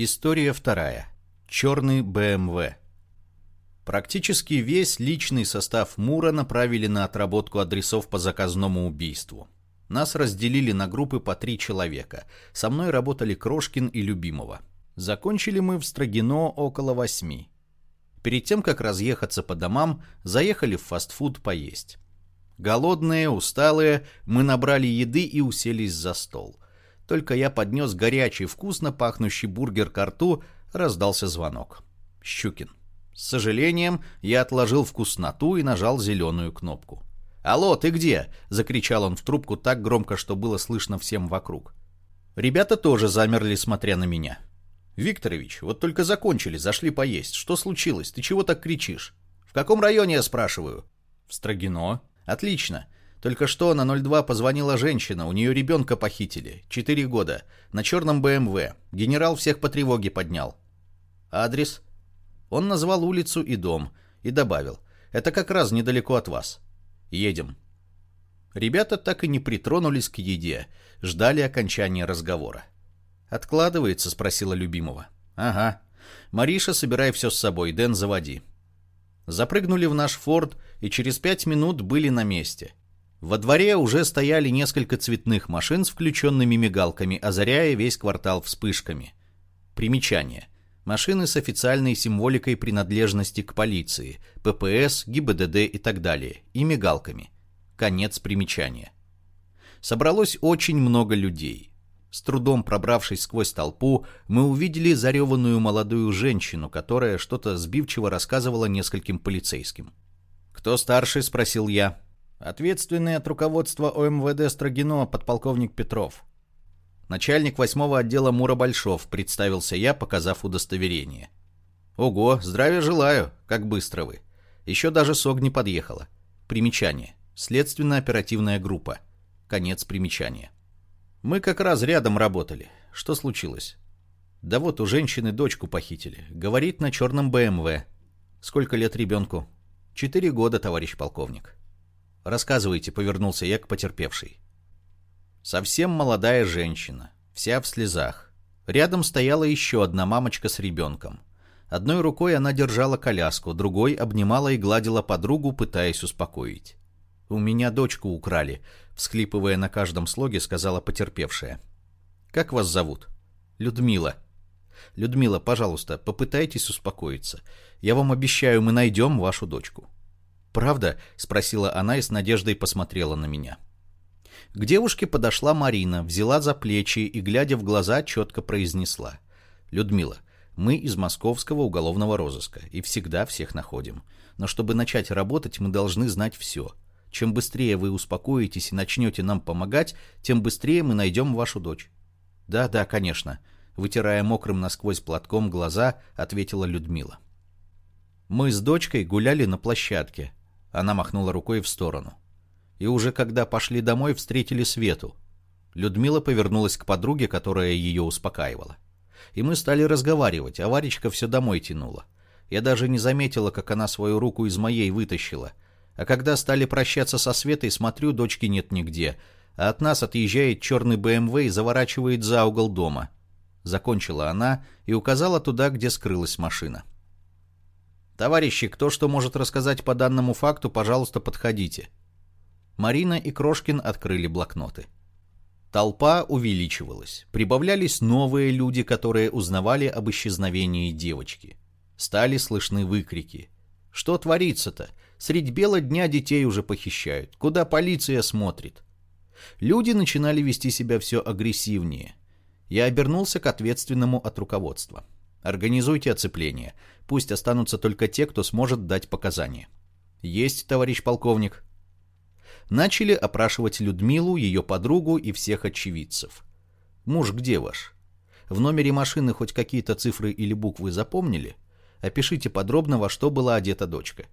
История вторая. Черный БМВ. Практически весь личный состав Мура направили на отработку адресов по заказному убийству. Нас разделили на группы по три человека. Со мной работали Крошкин и Любимова. Закончили мы в Строгино около восьми. Перед тем, как разъехаться по домам, заехали в фастфуд поесть. Голодные, усталые, мы набрали еды и уселись за стол – только я поднес горячий, вкусно пахнущий бургер к рту, раздался звонок. Щукин. С сожалением я отложил вкусноту и нажал зеленую кнопку. «Алло, ты где?» — закричал он в трубку так громко, что было слышно всем вокруг. Ребята тоже замерли, смотря на меня. «Викторович, вот только закончили, зашли поесть. Что случилось? Ты чего так кричишь?» «В каком районе, я спрашиваю?» «В Строгино». «Отлично. Только что на 02 позвонила женщина, у нее ребенка похитили. Четыре года. На черном БМВ. Генерал всех по тревоге поднял. Адрес? Он назвал улицу и дом. И добавил. Это как раз недалеко от вас. Едем. Ребята так и не притронулись к еде. Ждали окончания разговора. «Откладывается?» — спросила любимого. «Ага. Мариша, собирай все с собой. Дэн, заводи». Запрыгнули в наш форт и через пять минут были на месте. Во дворе уже стояли несколько цветных машин с включенными мигалками, озаряя весь квартал вспышками. Примечание. Машины с официальной символикой принадлежности к полиции, ППС, ГИБДД и так далее, и мигалками. Конец примечания. Собралось очень много людей. С трудом пробравшись сквозь толпу, мы увидели зареванную молодую женщину, которая что-то сбивчиво рассказывала нескольким полицейским. «Кто старший?» — спросил я. Ответственный от руководства ОМВД Строгино подполковник Петров. Начальник восьмого отдела Мура Большов, представился я, показав удостоверение. Ого, здравия желаю, как быстро вы. Еще даже СОГ не подъехала. Примечание. Следственно-оперативная группа. Конец примечания. Мы как раз рядом работали. Что случилось? Да вот у женщины дочку похитили. Говорит на черном БМВ. Сколько лет ребенку? Четыре года, товарищ полковник. «Рассказывайте», — повернулся я к потерпевшей. Совсем молодая женщина, вся в слезах. Рядом стояла еще одна мамочка с ребенком. Одной рукой она держала коляску, другой обнимала и гладила подругу, пытаясь успокоить. «У меня дочку украли», — всхлипывая на каждом слоге, сказала потерпевшая. «Как вас зовут?» «Людмила». «Людмила, пожалуйста, попытайтесь успокоиться. Я вам обещаю, мы найдем вашу дочку». «Правда?» — спросила она и с надеждой посмотрела на меня. К девушке подошла Марина, взяла за плечи и, глядя в глаза, четко произнесла. «Людмила, мы из московского уголовного розыска и всегда всех находим. Но чтобы начать работать, мы должны знать все. Чем быстрее вы успокоитесь и начнете нам помогать, тем быстрее мы найдем вашу дочь». «Да, да, конечно», — вытирая мокрым насквозь платком глаза, ответила Людмила. Мы с дочкой гуляли на площадке, она махнула рукой в сторону. И уже когда пошли домой, встретили Свету. Людмила повернулась к подруге, которая ее успокаивала. И мы стали разговаривать, а Варечка все домой тянула. Я даже не заметила, как она свою руку из моей вытащила. А когда стали прощаться со Светой, смотрю, дочки нет нигде. А от нас отъезжает черный БМВ и заворачивает за угол дома. Закончила она и указала туда, где скрылась машина. «Товарищи, кто что может рассказать по данному факту, пожалуйста, подходите». Марина и Крошкин открыли блокноты. Толпа увеличивалась. Прибавлялись новые люди, которые узнавали об исчезновении девочки. Стали слышны выкрики. «Что творится-то? Средь бела дня детей уже похищают. Куда полиция смотрит?» Люди начинали вести себя все агрессивнее. Я обернулся к ответственному от руководства. Организуйте оцепление. Пусть останутся только те, кто сможет дать показания. Есть, товарищ полковник. Начали опрашивать Людмилу, ее подругу и всех очевидцев. Муж где ваш? В номере машины хоть какие-то цифры или буквы запомнили? Опишите подробно, во что была одета дочка.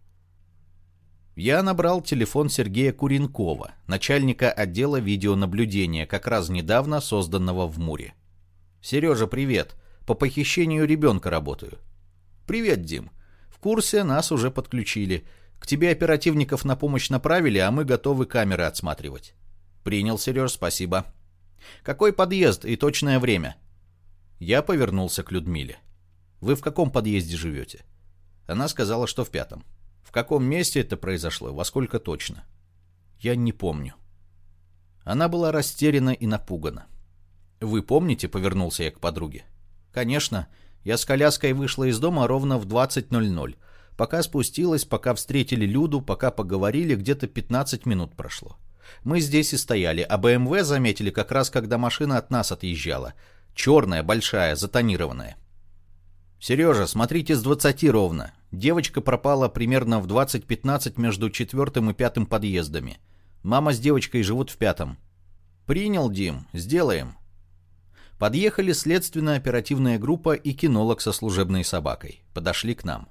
Я набрал телефон Сергея Куренкова, начальника отдела видеонаблюдения, как раз недавно созданного в Муре. «Сережа, привет. По похищению ребенка работаю. Привет, Дим. В курсе, нас уже подключили. К тебе оперативников на помощь направили, а мы готовы камеры отсматривать. Принял, Сереж, спасибо. Какой подъезд и точное время? Я повернулся к Людмиле. «Вы в каком подъезде живете?» Она сказала, что в пятом. В каком месте это произошло, во сколько точно? Я не помню. Она была растеряна и напугана. «Вы помните?» — повернулся я к подруге. «Конечно. Я с коляской вышла из дома ровно в 20.00. Пока спустилась, пока встретили Люду, пока поговорили, где-то 15 минут прошло. Мы здесь и стояли, а БМВ заметили как раз, когда машина от нас отъезжала. Черная, большая, затонированная. «Сережа, смотрите с 20 ровно. Девочка пропала примерно в 20.15 между четвертым и пятым подъездами. Мама с девочкой живут в пятом». «Принял, Дим. Сделаем». Подъехали следственная оперативная группа и кинолог со служебной собакой. Подошли к нам.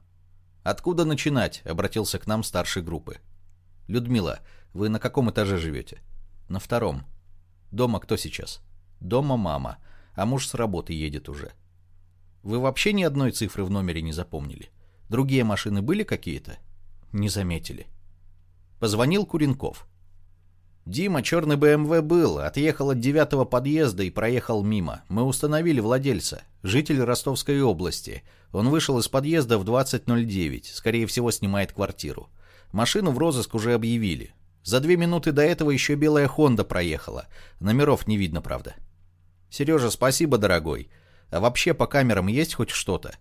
«Откуда начинать?» — обратился к нам старшей группы. «Людмила, вы на каком этаже живете?» «На втором». «Дома кто сейчас?» «Дома мама, а муж с работы едет уже». «Вы вообще ни одной цифры в номере не запомнили? Другие машины были какие-то?» «Не заметили». Позвонил Куренков. «Дима, черный БМВ был, отъехал от девятого подъезда и проехал мимо. Мы установили владельца, житель Ростовской области. Он вышел из подъезда в 20.09, скорее всего, снимает квартиру. Машину в розыск уже объявили. За две минуты до этого еще белая Хонда проехала. Номеров не видно, правда. Сережа, спасибо, дорогой. А вообще по камерам есть хоть что-то?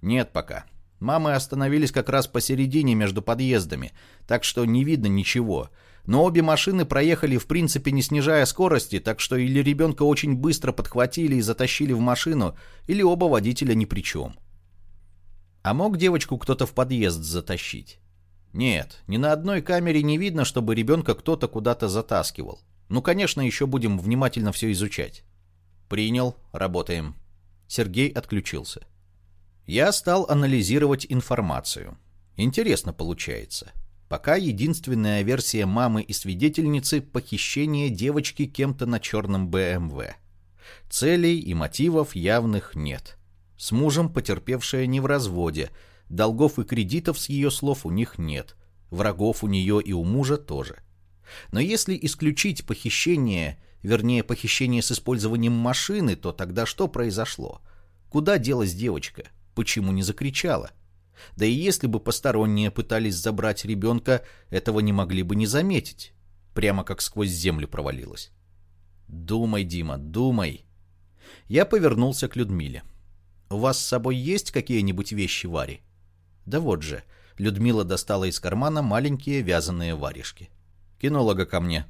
Нет пока. Мамы остановились как раз посередине между подъездами, так что не видно ничего. Но обе машины проехали в принципе не снижая скорости, так что или ребенка очень быстро подхватили и затащили в машину, или оба водителя ни при чем. А мог девочку кто-то в подъезд затащить? Нет, ни на одной камере не видно, чтобы ребенка кто-то куда-то затаскивал. Ну, конечно, еще будем внимательно все изучать. Принял, работаем. Сергей отключился. Я стал анализировать информацию. Интересно получается. Пока единственная версия мамы и свидетельницы – похищение девочки кем-то на черном БМВ. Целей и мотивов явных нет. С мужем потерпевшая не в разводе, долгов и кредитов с ее слов у них нет, врагов у нее и у мужа тоже. Но если исключить похищение, вернее похищение с использованием машины, то тогда что произошло? Куда делась девочка? Почему не закричала? Да и если бы посторонние пытались забрать ребенка, этого не могли бы не заметить. Прямо как сквозь землю провалилась. «Думай, Дима, думай!» Я повернулся к Людмиле. «У вас с собой есть какие-нибудь вещи, Вари?» «Да вот же». Людмила достала из кармана маленькие вязаные варежки. «Кинолога ко мне».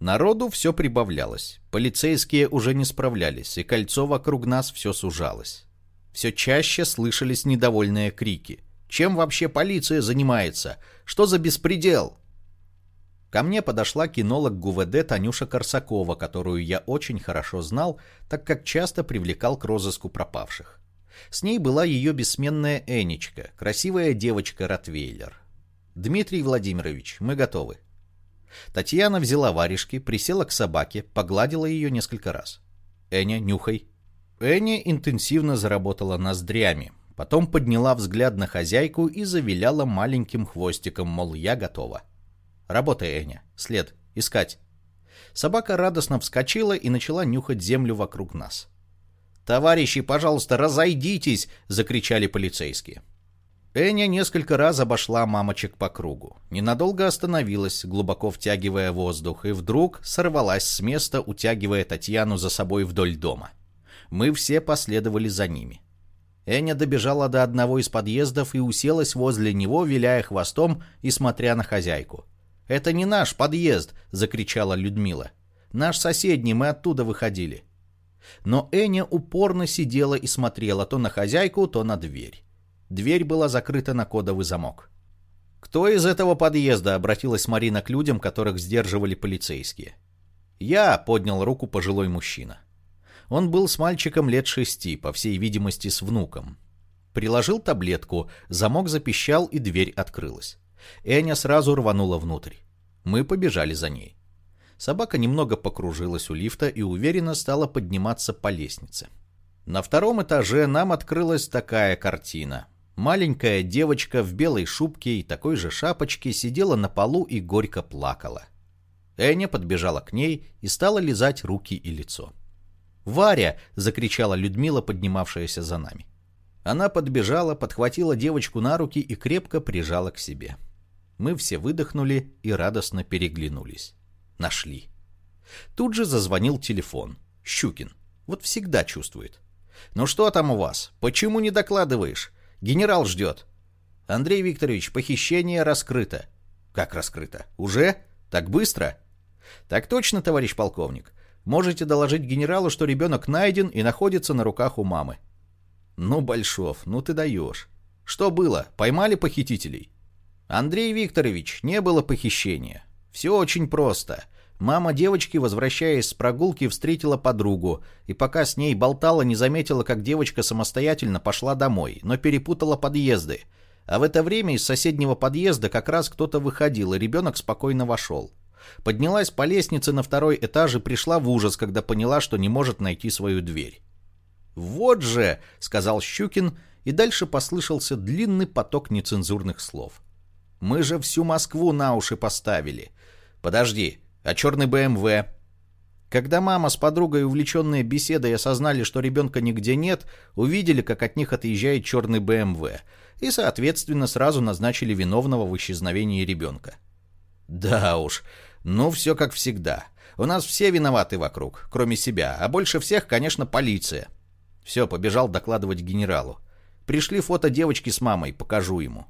Народу все прибавлялось. Полицейские уже не справлялись, и кольцо вокруг нас все сужалось все чаще слышались недовольные крики. «Чем вообще полиция занимается? Что за беспредел?» Ко мне подошла кинолог ГУВД Танюша Корсакова, которую я очень хорошо знал, так как часто привлекал к розыску пропавших. С ней была ее бессменная Энечка, красивая девочка Ротвейлер. «Дмитрий Владимирович, мы готовы». Татьяна взяла варежки, присела к собаке, погладила ее несколько раз. «Эня, нюхай». Энни интенсивно заработала ноздрями, потом подняла взгляд на хозяйку и завиляла маленьким хвостиком, мол, я готова. «Работай, Эня. След. Искать». Собака радостно вскочила и начала нюхать землю вокруг нас. «Товарищи, пожалуйста, разойдитесь!» — закричали полицейские. Эня несколько раз обошла мамочек по кругу. Ненадолго остановилась, глубоко втягивая воздух, и вдруг сорвалась с места, утягивая Татьяну за собой вдоль дома. Мы все последовали за ними. Эня добежала до одного из подъездов и уселась возле него, виляя хвостом и смотря на хозяйку. «Это не наш подъезд!» — закричала Людмила. «Наш соседний, мы оттуда выходили». Но Эня упорно сидела и смотрела то на хозяйку, то на дверь. Дверь была закрыта на кодовый замок. «Кто из этого подъезда?» — обратилась Марина к людям, которых сдерживали полицейские. «Я», — поднял руку пожилой мужчина. Он был с мальчиком лет шести, по всей видимости, с внуком. Приложил таблетку, замок запищал и дверь открылась. Эня сразу рванула внутрь. Мы побежали за ней. Собака немного покружилась у лифта и уверенно стала подниматься по лестнице. На втором этаже нам открылась такая картина. Маленькая девочка в белой шубке и такой же шапочке сидела на полу и горько плакала. Эня подбежала к ней и стала лизать руки и лицо. «Варя!» — закричала Людмила, поднимавшаяся за нами. Она подбежала, подхватила девочку на руки и крепко прижала к себе. Мы все выдохнули и радостно переглянулись. Нашли. Тут же зазвонил телефон. Щукин. Вот всегда чувствует. «Ну что там у вас? Почему не докладываешь? Генерал ждет». «Андрей Викторович, похищение раскрыто». «Как раскрыто? Уже? Так быстро?» «Так точно, товарищ полковник. Можете доложить генералу, что ребенок найден и находится на руках у мамы. Ну, Большов, ну ты даешь. Что было? Поймали похитителей? Андрей Викторович, не было похищения. Все очень просто. Мама девочки, возвращаясь с прогулки, встретила подругу, и пока с ней болтала, не заметила, как девочка самостоятельно пошла домой, но перепутала подъезды. А в это время из соседнего подъезда как раз кто-то выходил, и ребенок спокойно вошел. Поднялась по лестнице на второй этаж и пришла в ужас, когда поняла, что не может найти свою дверь. «Вот же!» — сказал Щукин, и дальше послышался длинный поток нецензурных слов. «Мы же всю Москву на уши поставили. Подожди, а черный БМВ?» Когда мама с подругой, увлеченные беседой, осознали, что ребенка нигде нет, увидели, как от них отъезжает черный БМВ, и, соответственно, сразу назначили виновного в исчезновении ребенка. Да уж, ну все как всегда. У нас все виноваты вокруг, кроме себя, а больше всех, конечно, полиция. Все, побежал докладывать генералу. Пришли фото девочки с мамой, покажу ему.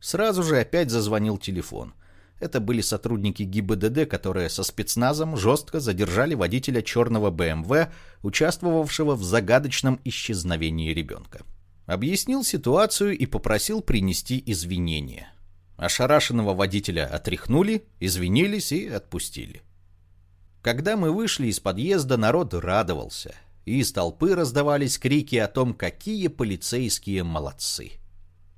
Сразу же опять зазвонил телефон. Это были сотрудники ГИБДД, которые со спецназом жестко задержали водителя черного БМВ, участвовавшего в загадочном исчезновении ребенка. Объяснил ситуацию и попросил принести извинения. Ошарашенного водителя отряхнули, извинились и отпустили. Когда мы вышли из подъезда, народ радовался и из толпы раздавались крики о том, какие полицейские молодцы.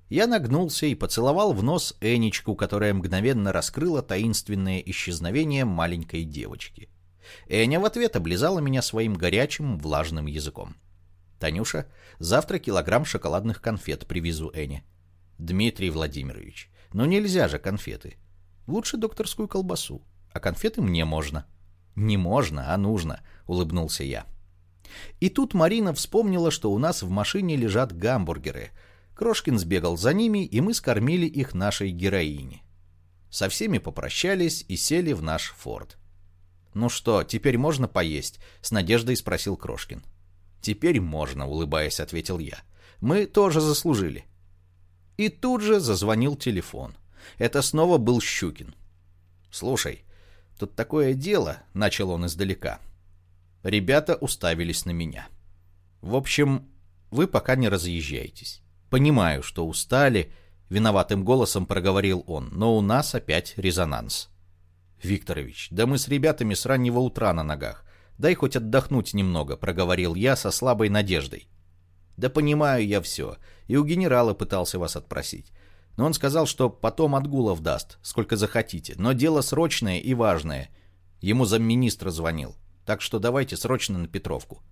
Я нагнулся и поцеловал в нос Энечку, которая мгновенно раскрыла таинственное исчезновение маленькой девочки. Эня в ответ облизала меня своим горячим влажным языком. «Танюша, завтра килограмм шоколадных конфет привезу Эне». «Дмитрий Владимирович, ну нельзя же конфеты. Лучше докторскую колбасу, а конфеты мне можно». «Не можно, а нужно», — улыбнулся я. И тут Марина вспомнила, что у нас в машине лежат гамбургеры. Крошкин сбегал за ними, и мы скормили их нашей героине. Со всеми попрощались и сели в наш форт. «Ну что, теперь можно поесть?» — с надеждой спросил Крошкин. «Теперь можно», — улыбаясь, ответил я. «Мы тоже заслужили». И тут же зазвонил телефон. Это снова был Щукин. «Слушай, тут такое дело», — начал он издалека. Ребята уставились на меня. В общем, вы пока не разъезжаетесь. Понимаю, что устали, виноватым голосом проговорил он, но у нас опять резонанс. Викторович, да мы с ребятами с раннего утра на ногах. Дай хоть отдохнуть немного, проговорил я со слабой надеждой. Да понимаю я все, и у генерала пытался вас отпросить. Но он сказал, что потом отгулов даст, сколько захотите, но дело срочное и важное. Ему замминистра звонил. Так что давайте срочно на Петровку.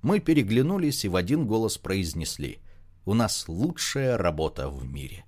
Мы переглянулись и в один голос произнесли. У нас лучшая работа в мире.